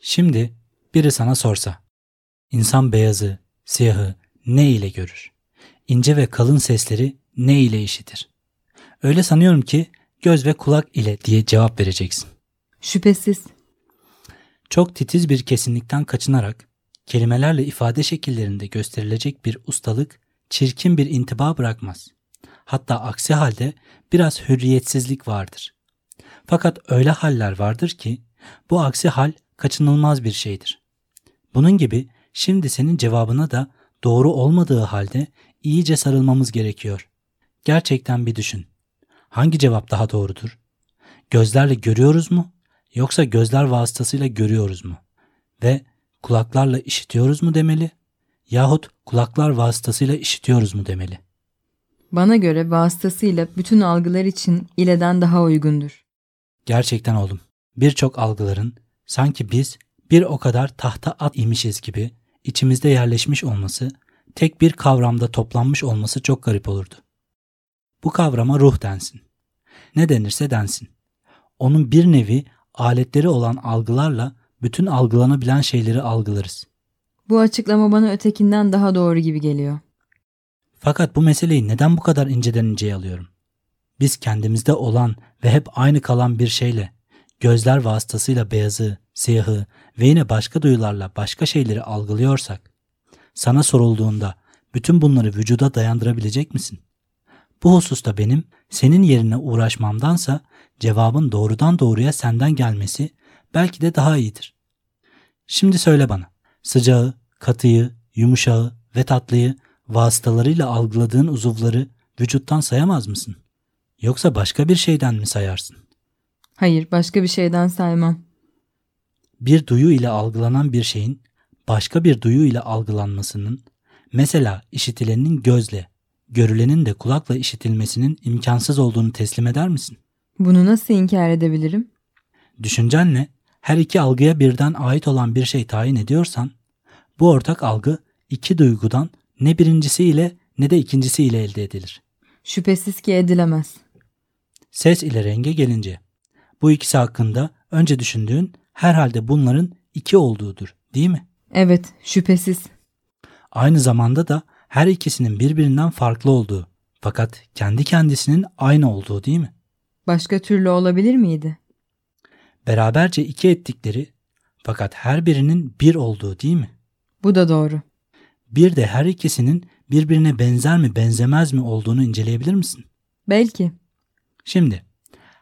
Şimdi biri sana sorsa, insan beyazı, siyahı ne ile görür? İnce ve kalın sesleri ne ile işitir? Öyle sanıyorum ki göz ve kulak ile diye cevap vereceksin. Şüphesiz. Çok titiz bir kesinlikten kaçınarak kelimelerle ifade şekillerinde gösterilecek bir ustalık çirkin bir intiba bırakmaz. Hatta aksi halde biraz hürriyetsizlik vardır. Fakat öyle haller vardır ki bu aksi hal kaçınılmaz bir şeydir. Bunun gibi şimdi senin cevabına da doğru olmadığı halde iyice sarılmamız gerekiyor. Gerçekten bir düşün. Hangi cevap daha doğrudur? Gözlerle görüyoruz mu yoksa gözler vasıtasıyla görüyoruz mu? Ve kulaklarla işitiyoruz mu demeli yahut kulaklar vasıtasıyla işitiyoruz mu demeli? Bana göre vasıtasıyla bütün algılar için ileden daha uygundur. Gerçekten oğlum. Birçok algıların sanki biz bir o kadar tahta at imişiz gibi içimizde yerleşmiş olması, tek bir kavramda toplanmış olması çok garip olurdu. Bu kavrama ruh densin. Ne denirse densin. Onun bir nevi aletleri olan algılarla bütün algılanabilen şeyleri algılarız. Bu açıklama bana ötekinden daha doğru gibi geliyor. Fakat bu meseleyi neden bu kadar inceden inceye alıyorum? Biz kendimizde olan ve hep aynı kalan bir şeyle, gözler vasıtasıyla beyazı, siyahı ve yine başka duyularla başka şeyleri algılıyorsak, sana sorulduğunda bütün bunları vücuda dayandırabilecek misin? Bu hususta benim senin yerine uğraşmamdansa cevabın doğrudan doğruya senden gelmesi belki de daha iyidir. Şimdi söyle bana, sıcağı, katıyı, yumuşağı ve tatlıyı vasıtalarıyla algıladığın uzuvları vücuttan sayamaz mısın? Yoksa başka bir şeyden mi sayarsın? Hayır, başka bir şeyden saymam. Bir duyu ile algılanan bir şeyin başka bir duyu ile algılanmasının, mesela işitilenin gözle, görülenin de kulakla işitilmesinin imkansız olduğunu teslim eder misin? Bunu nasıl inkar edebilirim? Düşüncenle her iki algıya birden ait olan bir şey tayin ediyorsan, bu ortak algı iki duygudan ne birincisiyle ne de ikincisiyle elde edilir. Şüphesiz ki edilemez. Ses ile renge gelince, bu ikisi hakkında önce düşündüğün herhalde bunların iki olduğudur, değil mi? Evet, şüphesiz. Aynı zamanda da her ikisinin birbirinden farklı olduğu fakat kendi kendisinin aynı olduğu değil mi? Başka türlü olabilir miydi? Beraberce iki ettikleri fakat her birinin bir olduğu değil mi? Bu da doğru. Bir de her ikisinin birbirine benzer mi benzemez mi olduğunu inceleyebilir misin? Belki. Şimdi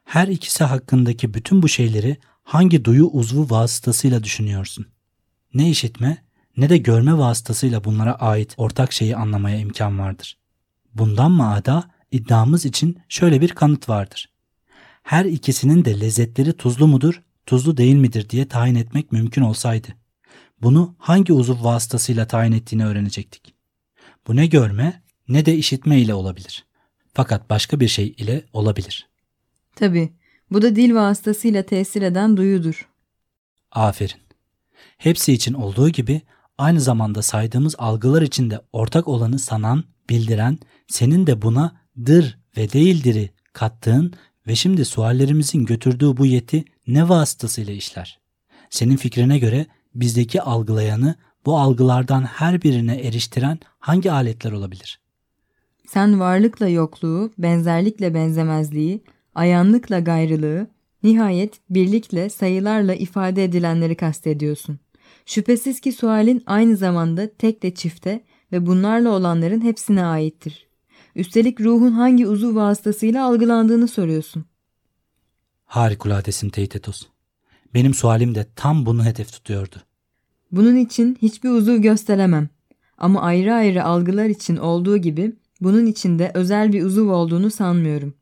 her ikisi hakkındaki bütün bu şeyleri hangi duyu uzvu vasıtasıyla düşünüyorsun? Ne işitme ne de görme vasıtasıyla bunlara ait ortak şeyi anlamaya imkan vardır. Bundan maada iddiamız için şöyle bir kanıt vardır. Her ikisinin de lezzetleri tuzlu mudur, tuzlu değil midir diye tayin etmek mümkün olsaydı. Bunu hangi uzuv vasıtasıyla tayin ettiğini öğrenecektik. Bu ne görme ne de işitme ile olabilir. Fakat başka bir şey ile olabilir. Tabii. Bu da dil vasıtasıyla tesir eden duyudur. Aferin. Hepsi için olduğu gibi aynı zamanda saydığımız algılar içinde ortak olanı sanan, bildiren, senin de buna dır ve değildir'i kattığın ve şimdi suallerimizin götürdüğü bu yeti ne vasıtasıyla işler? Senin fikrine göre bizdeki algılayanı bu algılardan her birine eriştiren hangi aletler olabilir? Sen varlıkla yokluğu, benzerlikle benzemezliği, ayanlıkla gayrılığı, nihayet birlikle sayılarla ifade edilenleri kastediyorsun. Şüphesiz ki sualin aynı zamanda tek de çifte ve bunlarla olanların hepsine aittir. Üstelik ruhun hangi uzuv vasıtasıyla algılandığını soruyorsun. Harikuladesin Teitetos. Benim sualim de tam bunu hedef tutuyordu. Bunun için hiçbir uzuv gösteremem. Ama ayrı ayrı algılar için olduğu gibi bunun içinde özel bir uzuv olduğunu sanmıyorum.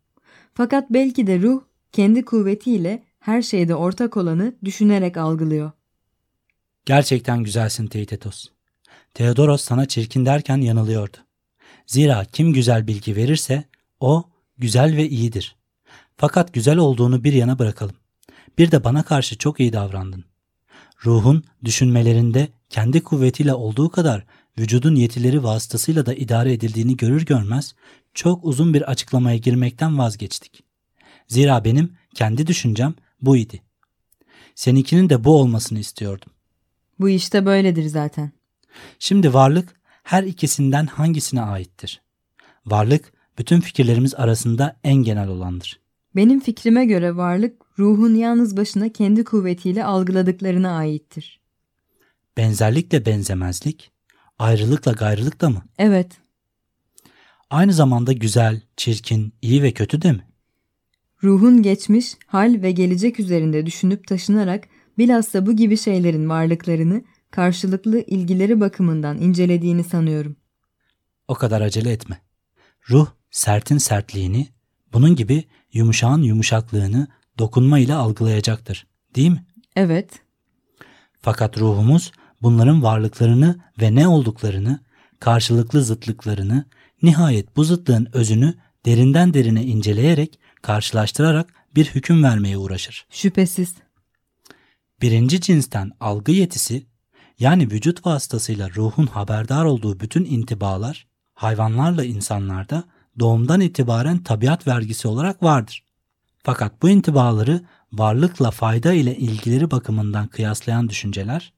Fakat belki de ruh kendi kuvvetiyle her şeyde ortak olanı düşünerek algılıyor. Gerçekten güzelsin Teitetos. Theodoros sana çirkin derken yanılıyordu. Zira kim güzel bilgi verirse o güzel ve iyidir. Fakat güzel olduğunu bir yana bırakalım. Bir de bana karşı çok iyi davrandın. Ruhun düşünmelerinde kendi kuvvetiyle olduğu kadar vücudun yetileri vasıtasıyla da idare edildiğini görür görmez çok uzun bir açıklamaya girmekten vazgeçtik. Zira benim kendi düşüncem bu idi. Seninkinin de bu olmasını istiyordum. Bu işte böyledir zaten. Şimdi varlık her ikisinden hangisine aittir? Varlık bütün fikirlerimiz arasında en genel olandır. Benim fikrime göre varlık ruhun yalnız başına kendi kuvvetiyle algıladıklarına aittir. Benzerlikle benzemezlik, ayrılıkla gayrılık da mı? Evet, Aynı zamanda güzel, çirkin, iyi ve kötü de mi? ruhun geçmiş, hal ve gelecek üzerinde düşünüp taşınarak bilhassa bu gibi şeylerin varlıklarını karşılıklı ilgileri bakımından incelediğini sanıyorum. O kadar acele etme. Ruh sertin sertliğini, bunun gibi yumuşağın yumuşaklığını dokunma ile algılayacaktır. Değil mi? Evet, Fakat ruhumuz bunların varlıklarını ve ne olduklarını, karşılıklı zıtlıklarını, nihayet bu zıtlığın özünü derinden derine inceleyerek, karşılaştırarak bir hüküm vermeye uğraşır. şüphesiz. Birinci cinsten algı yetisi, yani vücut vasıtasıyla ruhun haberdar olduğu bütün intibalar, hayvanlarla insanlarda doğumdan itibaren tabiat vergisi olarak vardır. Fakat bu intibaları varlıkla fayda ile ilgileri bakımından kıyaslayan düşünceler,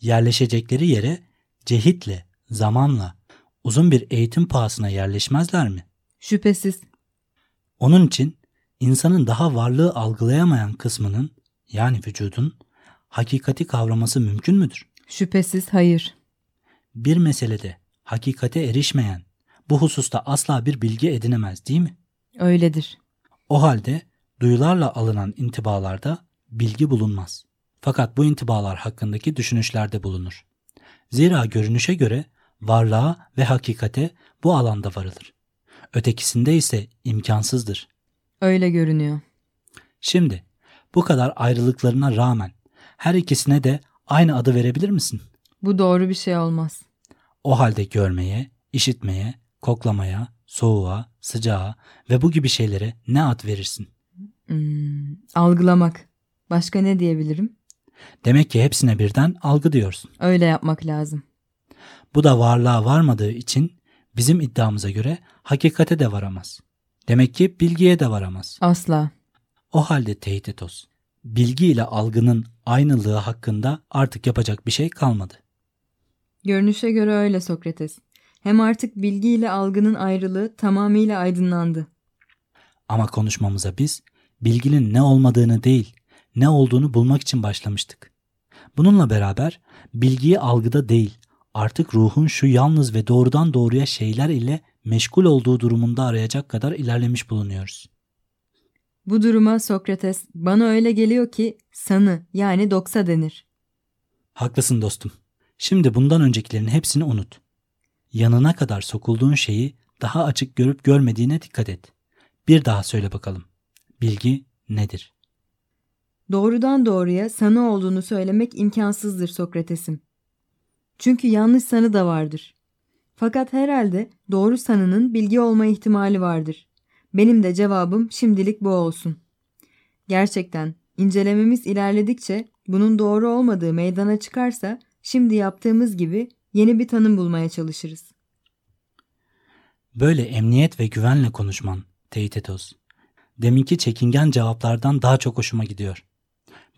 yerleşecekleri yere cehitle, zamanla, uzun bir eğitim pahasına yerleşmezler mi? Şüphesiz. Onun için insanın daha varlığı algılayamayan kısmının yani vücudun hakikati kavraması mümkün müdür? Şüphesiz hayır. Bir meselede hakikate erişmeyen bu hususta asla bir bilgi edinemez değil mi? Öyledir. O halde duyularla alınan intibalarda bilgi bulunmaz. Fakat bu intibalar hakkındaki düşünüşlerde bulunur. Zira görünüşe göre varlığa ve hakikate bu alanda varılır. Ötekisinde ise imkansızdır. Öyle görünüyor. Şimdi bu kadar ayrılıklarına rağmen her ikisine de aynı adı verebilir misin? Bu doğru bir şey olmaz. O halde görmeye, işitmeye, koklamaya, soğuğa, sıcağa ve bu gibi şeylere ne ad verirsin? Hmm, algılamak. Başka ne diyebilirim? Demek ki hepsine birden algı diyorsun. Öyle yapmak lazım. Bu da varlığa varmadığı için bizim iddiamıza göre hakikate de varamaz. Demek ki bilgiye de varamaz. Asla. O halde Tehtetos, bilgi ile algının aynılığı hakkında artık yapacak bir şey kalmadı. Görünüşe göre öyle Sokrates. Hem artık bilgi ile algının ayrılığı tamamıyla aydınlandı. Ama konuşmamıza biz bilginin ne olmadığını değil, ne olduğunu bulmak için başlamıştık. Bununla beraber bilgiyi algıda değil, artık ruhun şu yalnız ve doğrudan doğruya şeyler ile meşgul olduğu durumunda arayacak kadar ilerlemiş bulunuyoruz. Bu duruma Sokrates bana öyle geliyor ki sanı yani doksa denir. Haklısın dostum. Şimdi bundan öncekilerin hepsini unut. Yanına kadar sokulduğun şeyi daha açık görüp görmediğine dikkat et. Bir daha söyle bakalım. Bilgi nedir? Doğrudan doğruya sanı olduğunu söylemek imkansızdır Sokrates'im. Çünkü yanlış sanı da vardır. Fakat herhalde doğru sanının bilgi olma ihtimali vardır. Benim de cevabım şimdilik bu olsun. Gerçekten incelememiz ilerledikçe bunun doğru olmadığı meydana çıkarsa şimdi yaptığımız gibi yeni bir tanım bulmaya çalışırız. Böyle emniyet ve güvenle konuşman, Teitetos. Deminki çekingen cevaplardan daha çok hoşuma gidiyor.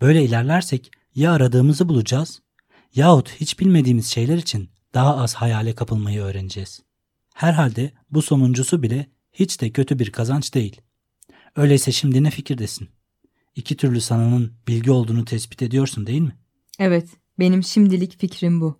Böyle ilerlersek ya aradığımızı bulacağız yahut hiç bilmediğimiz şeyler için daha az hayale kapılmayı öğreneceğiz. Herhalde bu sonuncusu bile hiç de kötü bir kazanç değil. Öyleyse şimdi ne fikirdesin? İki türlü sananın bilgi olduğunu tespit ediyorsun değil mi? Evet, benim şimdilik fikrim bu.